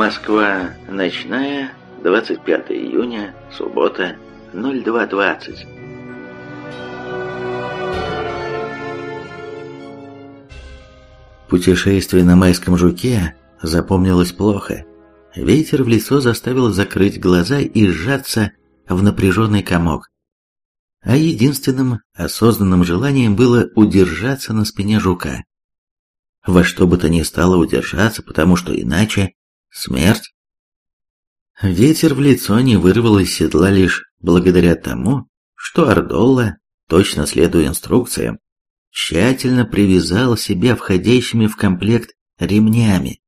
Москва. Ночная. 25 июня. Суббота. 02.20. Путешествие на майском жуке запомнилось плохо. Ветер в лицо заставил закрыть глаза и сжаться в напряженный комок. А единственным осознанным желанием было удержаться на спине жука. Во что бы то ни стало удержаться, потому что иначе Смерть? Ветер в лицо не вырвал из седла лишь благодаря тому, что Ардолла, точно следуя инструкциям, тщательно привязал себя входящими в комплект ремнями.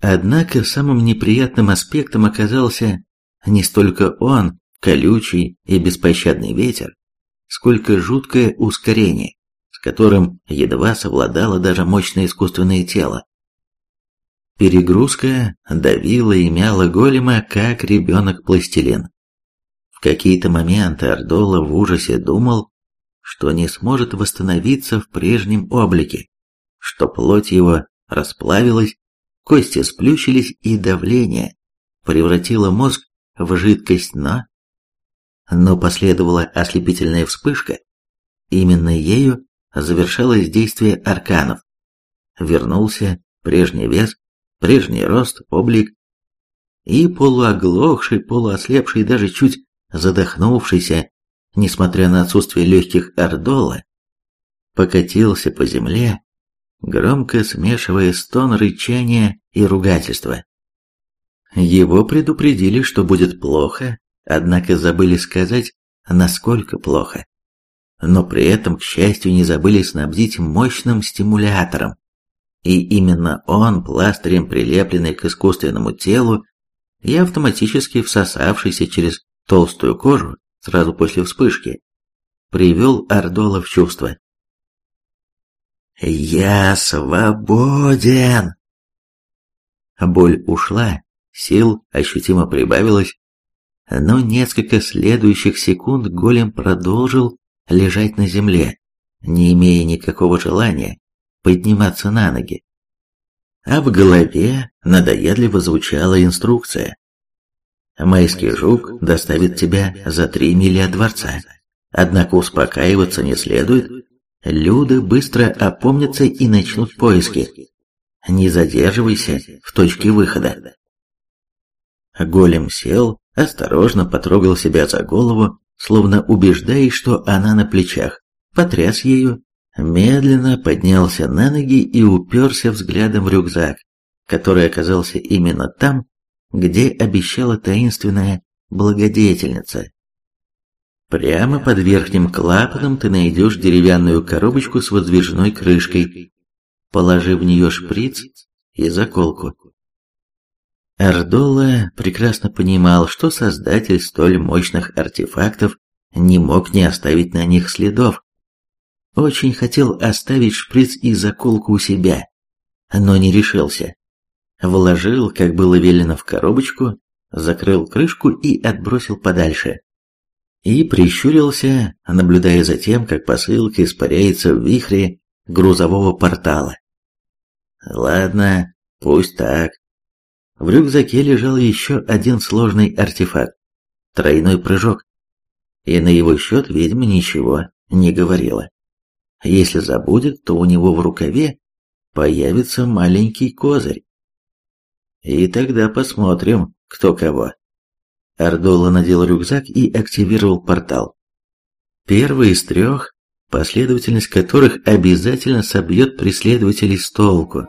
Однако самым неприятным аспектом оказался не столько он, колючий и беспощадный ветер, сколько жуткое ускорение, с которым едва совладало даже мощное искусственное тело. Перегрузка давила и мяла голема, как ребенок-пластилин. В какие-то моменты Ардола в ужасе думал, что не сможет восстановиться в прежнем облике, что плоть его расплавилась, кости сплющились и давление превратило мозг в жидкость, но... Но последовала ослепительная вспышка. Именно ею завершалось действие арканов. Вернулся прежний вес, прежний рост, облик, и полуоглохший, полуослепший, даже чуть задохнувшийся, несмотря на отсутствие легких ордола, покатился по земле, громко смешивая стон рычания и ругательства. Его предупредили, что будет плохо, однако забыли сказать, насколько плохо. Но при этом, к счастью, не забыли снабдить мощным стимулятором, и именно он, пластырем прилепленный к искусственному телу и автоматически всосавшийся через толстую кожу сразу после вспышки, привел Ордола в чувство. «Я свободен!» Боль ушла, сил ощутимо прибавилось, но несколько следующих секунд голем продолжил лежать на земле, не имея никакого желания подниматься на ноги. А в голове надоедливо звучала инструкция. «Майский жук доставит тебя за три мили от дворца. Однако успокаиваться не следует. Люды быстро опомнятся и начнут поиски. Не задерживайся в точке выхода». Голем сел, осторожно потрогал себя за голову, словно убеждаясь, что она на плечах, потряс ею медленно поднялся на ноги и уперся взглядом в рюкзак, который оказался именно там, где обещала таинственная благодетельница. Прямо под верхним клапаном ты найдешь деревянную коробочку с выдвижной крышкой. Положи в нее шприц и заколку. Ардола прекрасно понимал, что создатель столь мощных артефактов не мог не оставить на них следов, очень хотел оставить шприц и заколку у себя, но не решился. Вложил, как было велено, в коробочку, закрыл крышку и отбросил подальше. И прищурился, наблюдая за тем, как посылка испаряется в вихре грузового портала. Ладно, пусть так. В рюкзаке лежал еще один сложный артефакт. Тройной прыжок. И на его счет ведьма ничего не говорила. Если забудет, то у него в рукаве появится маленький козырь. И тогда посмотрим, кто кого. Ардола надел рюкзак и активировал портал. Первый из трех, последовательность которых обязательно собьет преследователей с толку.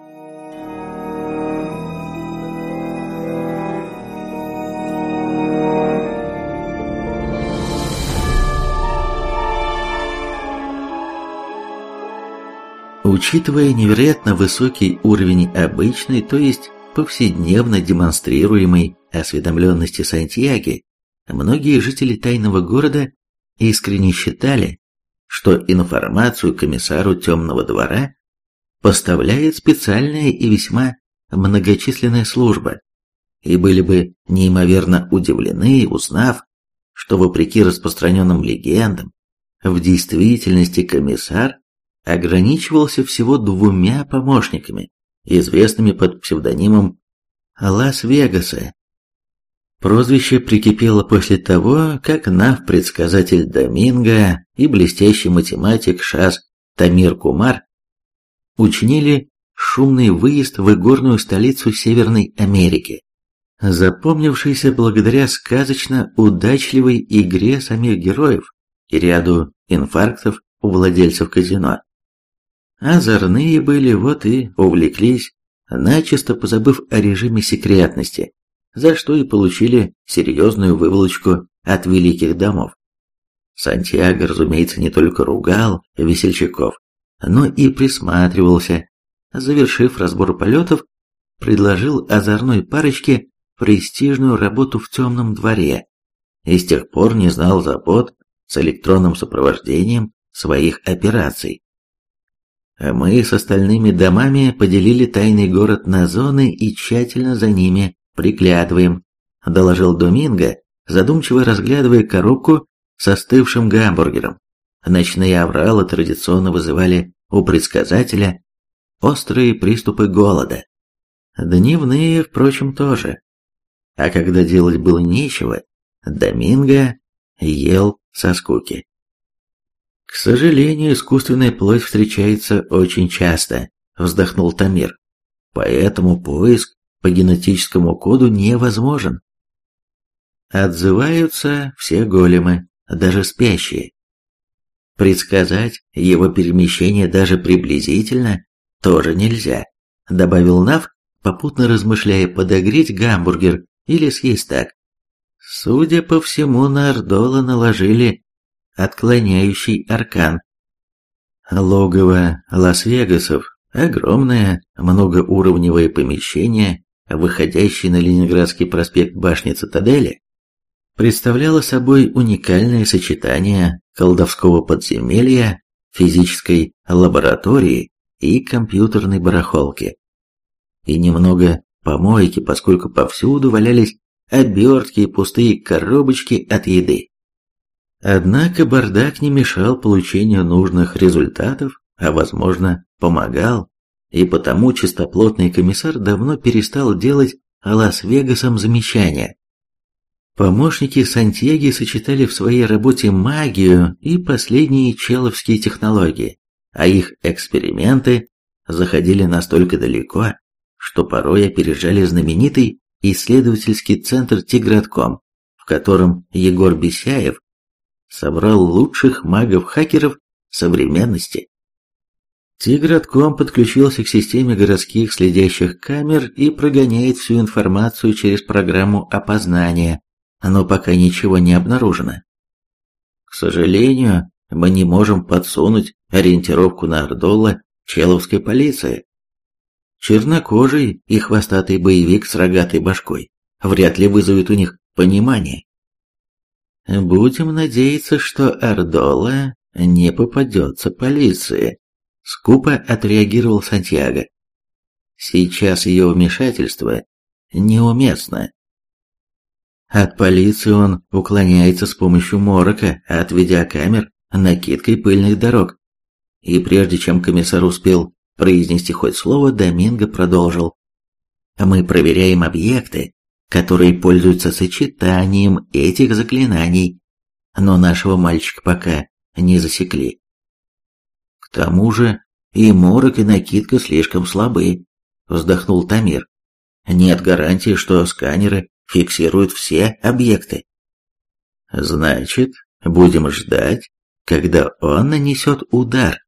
Учитывая невероятно высокий уровень обычной, то есть повседневно демонстрируемой осведомленности Сантьяги, многие жители тайного города искренне считали, что информацию комиссару Темного двора поставляет специальная и весьма многочисленная служба, и были бы неимоверно удивлены, узнав, что вопреки распространенным легендам, в действительности комиссар ограничивался всего двумя помощниками, известными под псевдонимом Лас-Вегаса. Прозвище прикипело после того, как нав-предсказатель Доминго и блестящий математик Шас Тамир Кумар учинили шумный выезд в игорную столицу Северной Америки, запомнившийся благодаря сказочно удачливой игре самих героев и ряду инфарктов у владельцев казино. Озорные были, вот и увлеклись, начисто позабыв о режиме секретности, за что и получили серьезную выволочку от великих домов. Сантьяго, разумеется, не только ругал весельчаков, но и присматривался. Завершив разбор полетов, предложил озорной парочке престижную работу в темном дворе и с тех пор не знал забот с электронным сопровождением своих операций. Мы с остальными домами поделили тайный город на зоны и тщательно за ними приглядываем, доложил Доминго, задумчиво разглядывая коробку с остывшим гамбургером. Ночные авралы традиционно вызывали у предсказателя острые приступы голода. Дневные, впрочем, тоже. А когда делать было нечего, Доминго ел со скуки. К сожалению, искусственная плоть встречается очень часто, вздохнул Тамир. Поэтому поиск по генетическому коду невозможен. Отзываются все големы, даже спящие. Предсказать его перемещение даже приблизительно тоже нельзя, добавил Нав, попутно размышляя подогреть гамбургер или съесть так. Судя по всему, на Ордола наложили отклоняющий аркан. Логово Лас-Вегасов – огромное многоуровневое помещение, выходящее на Ленинградский проспект башни Цитадели, представляло собой уникальное сочетание колдовского подземелья, физической лаборатории и компьютерной барахолки. И немного помойки, поскольку повсюду валялись обертки и пустые коробочки от еды. Однако бардак не мешал получению нужных результатов, а возможно помогал, и потому чистоплотный комиссар давно перестал делать Лас-Вегасом замечания. Помощники Сантьяги сочетали в своей работе магию и последние человские технологии, а их эксперименты заходили настолько далеко, что порой опережали знаменитый исследовательский центр Тигратком, в котором Егор Бесяев собрал лучших магов-хакеров современности. Тигратком подключился к системе городских следящих камер и прогоняет всю информацию через программу опознания, но пока ничего не обнаружено. К сожалению, мы не можем подсунуть ориентировку на Ордола Человской полиции. Чернокожий и хвостатый боевик с рогатой башкой вряд ли вызовет у них понимание. Будем надеяться, что Ардола не попадется полиции, скупо отреагировал Сантьяго. Сейчас ее вмешательство неуместно. От полиции он уклоняется с помощью морока, от видеокамер накидкой пыльных дорог. И прежде чем комиссар успел произнести хоть слово, Доминго продолжил. Мы проверяем объекты, которые пользуются сочетанием этих заклинаний, но нашего мальчика пока не засекли. К тому же и морок, и накидка слишком слабы, вздохнул Тамир. Нет гарантии, что сканеры фиксируют все объекты. Значит, будем ждать, когда он нанесет удар.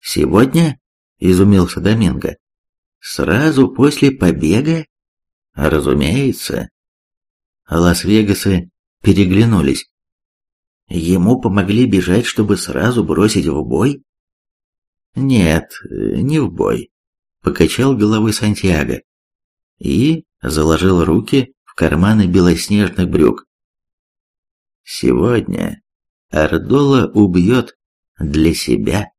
Сегодня, изумился Доминго, сразу после побега Разумеется. Лас-Вегасы переглянулись. Ему помогли бежать, чтобы сразу бросить в бой? Нет, не в бой. Покачал головой Сантьяго. И заложил руки в карманы белоснежных брюк. Сегодня Ардола убьет для себя.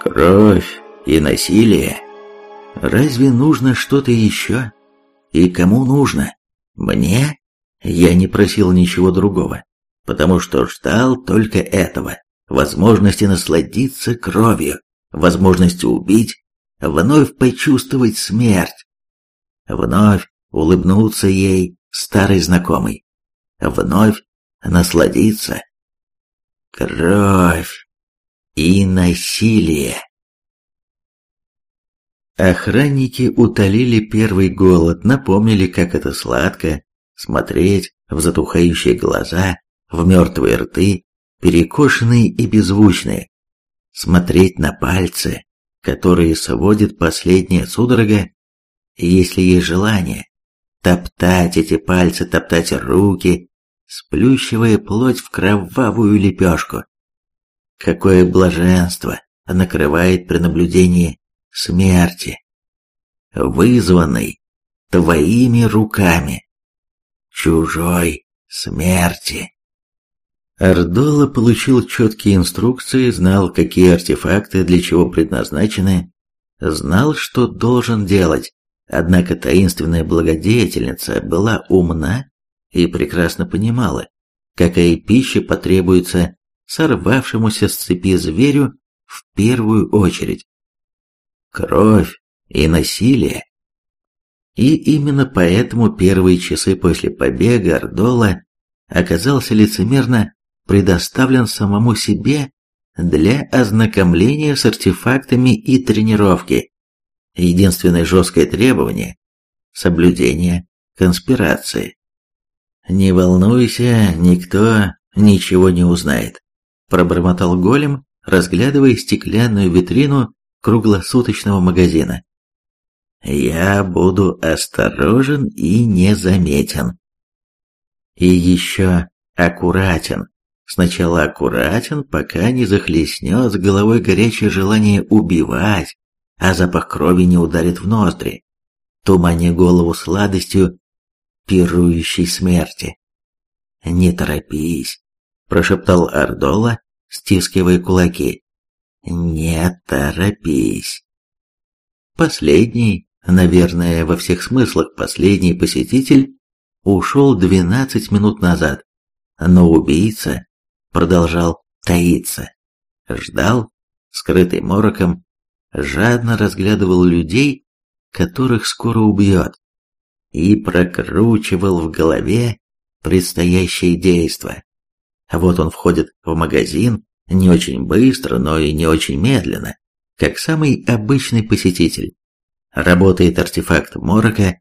Кровь и насилие. Разве нужно что-то еще? И кому нужно? Мне? Я не просил ничего другого, потому что ждал только этого. Возможности насладиться кровью, возможности убить, вновь почувствовать смерть. Вновь улыбнуться ей старый знакомый. Вновь насладиться. Кровь и насилие. Охранники утолили первый голод, напомнили, как это сладко смотреть в затухающие глаза, в мертвые рты, перекошенные и беззвучные, смотреть на пальцы, которые сводит последняя судорога, если есть желание, топтать эти пальцы, топтать руки, сплющивая плоть в кровавую лепешку. Какое блаженство накрывает при наблюдении смерти, вызванной твоими руками, чужой смерти. Ардола получил четкие инструкции, знал, какие артефакты для чего предназначены, знал, что должен делать, однако таинственная благодетельница была умна и прекрасно понимала, какая пища потребуется сорвавшемуся с цепи зверю в первую очередь. Кровь и насилие. И именно поэтому первые часы после побега Ардола оказался лицемерно предоставлен самому себе для ознакомления с артефактами и тренировки. Единственное жесткое требование – соблюдение конспирации. «Не волнуйся, никто ничего не узнает», – пробормотал голем, разглядывая стеклянную витрину круглосуточного магазина. «Я буду осторожен и незаметен». И еще аккуратен. Сначала аккуратен, пока не захлестнет с головой горячее желание убивать, а запах крови не ударит в ноздри, туманя голову сладостью пирующей смерти. «Не торопись», — прошептал Ардола, стискивая кулаки. «Не торопись». Последний, наверное, во всех смыслах последний посетитель ушел двенадцать минут назад, но убийца продолжал таиться. Ждал, скрытый мороком, жадно разглядывал людей, которых скоро убьет, и прокручивал в голове предстоящее действо. Вот он входит в магазин, не очень быстро, но и не очень медленно, как самый обычный посетитель. Работает артефакт морока,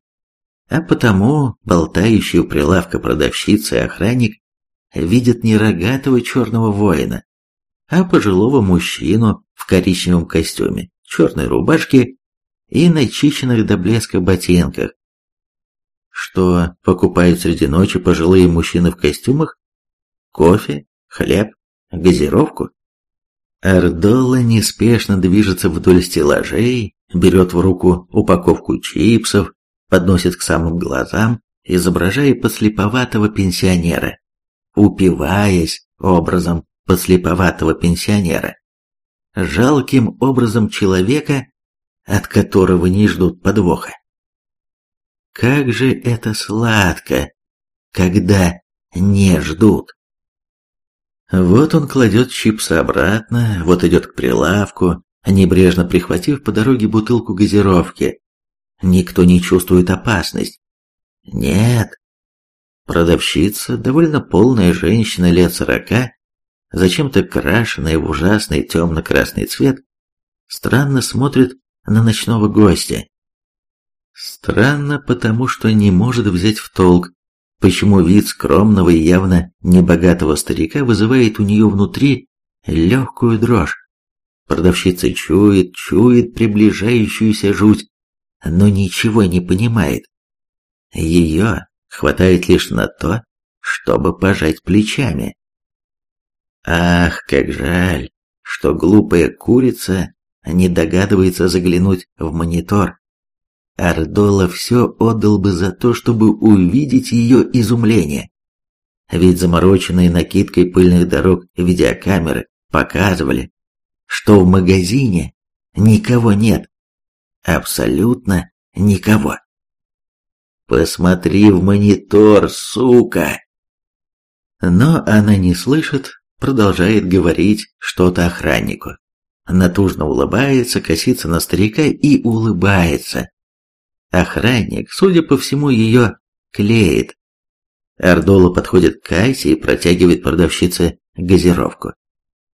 а потому болтающий у прилавка продавщица и охранник видят не рогатого черного воина, а пожилого мужчину в коричневом костюме, черной рубашке и начищенных до блеска ботинках. Что покупают среди ночи пожилые мужчины в костюмах? Кофе, хлеб, газировку? Ардола неспешно движется вдоль стеллажей, берет в руку упаковку чипсов, подносит к самым глазам, изображая послеповатого пенсионера упиваясь образом послеповатого пенсионера, жалким образом человека, от которого не ждут подвоха. Как же это сладко, когда не ждут. Вот он кладет чипсы обратно, вот идет к прилавку, небрежно прихватив по дороге бутылку газировки. Никто не чувствует опасность. Нет, Продавщица, довольно полная женщина лет сорока, зачем-то крашенная в ужасный темно-красный цвет, странно смотрит на ночного гостя. Странно, потому что не может взять в толк, почему вид скромного и явно небогатого старика вызывает у нее внутри легкую дрожь. Продавщица чует, чует приближающуюся жуть, но ничего не понимает. Ее хватает лишь на то, чтобы пожать плечами. Ах, как жаль, что глупая курица не догадывается заглянуть в монитор. Ардола все отдал бы за то, чтобы увидеть ее изумление. Ведь замороченные накидкой пыльных дорог видеокамеры показывали, что в магазине никого нет. Абсолютно никого. «Посмотри в монитор, сука!» Но она не слышит, продолжает говорить что-то охраннику. Натужно улыбается, косится на старика и улыбается. Охранник, судя по всему, ее клеит. Ардола подходит к кассе и протягивает продавщице газировку.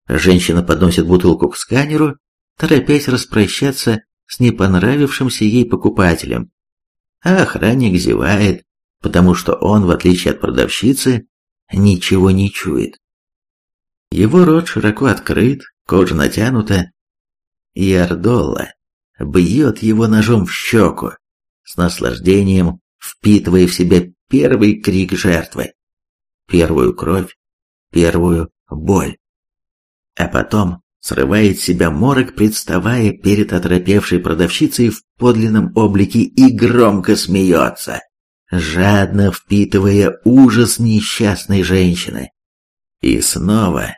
Женщина подносит бутылку к сканеру, торопясь распрощаться с непонравившимся ей покупателем. А охранник зевает, потому что он, в отличие от продавщицы, ничего не чует. Его рот широко открыт, кожа натянута, и Ардолла бьет его ножом в щеку, с наслаждением впитывая в себя первый крик жертвы, первую кровь, первую боль. А потом срывает себя морок, представая перед оторопевшей продавщицей в подлинном облике и громко смеется, жадно впитывая ужас несчастной женщины. И снова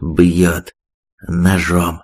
бьет ножом.